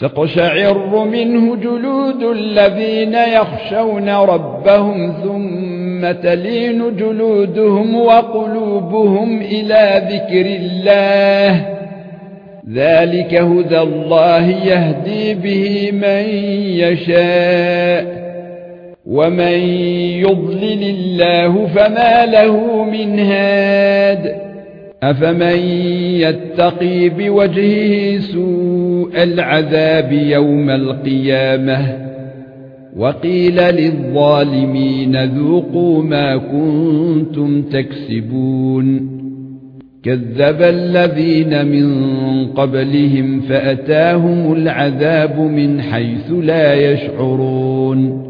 تقشعر منه جلود الذين يخشون ربهم ثم تلين جلودهم وقلوبهم إلى ذكر الله. ذلك هدى الله يهدي به من يشاء. ومن يضلل الله فما له من هاد. أفمن يتقي بوجهه سوء العذاب يوم القيامة وقيل للظالمين ذوقوا ما كنتم تكسبون كذب الذين من قبلهم فأتاهم العذاب من حيث لا يشعرون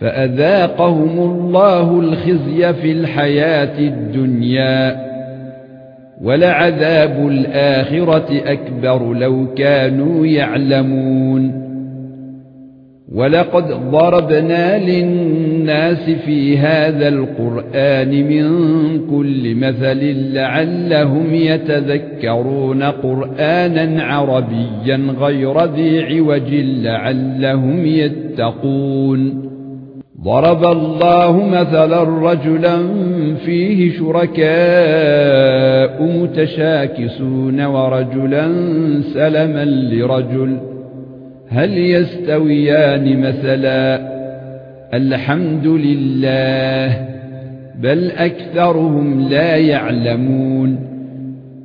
فأذاقهم الله الخزي في الحياة الدنيا ولعذاب الآخرة أكبر لو كانوا يعلمون. ولقد ضربنا للناس في هذا القرآن من كل مثل لعلهم يتذكرون قرآنا عربيا غير ذي عوج لعلهم يتقون. ضرب الله مثلا رجلا فيه شركاء متشاكسون ورجلا سلما لرجل هل يستويان مثلا؟ الحمد لله بل أكثرهم لا يعلمون.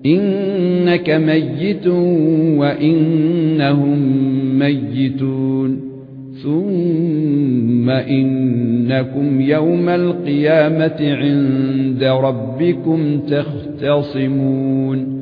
إنك ميت وإنهم ميتون ثُمَّ إِنَّكُمْ يَوْمَ الْقِيَامَةِ عِندَ رَبِّكُمْ تَخْتَصِمُونَ.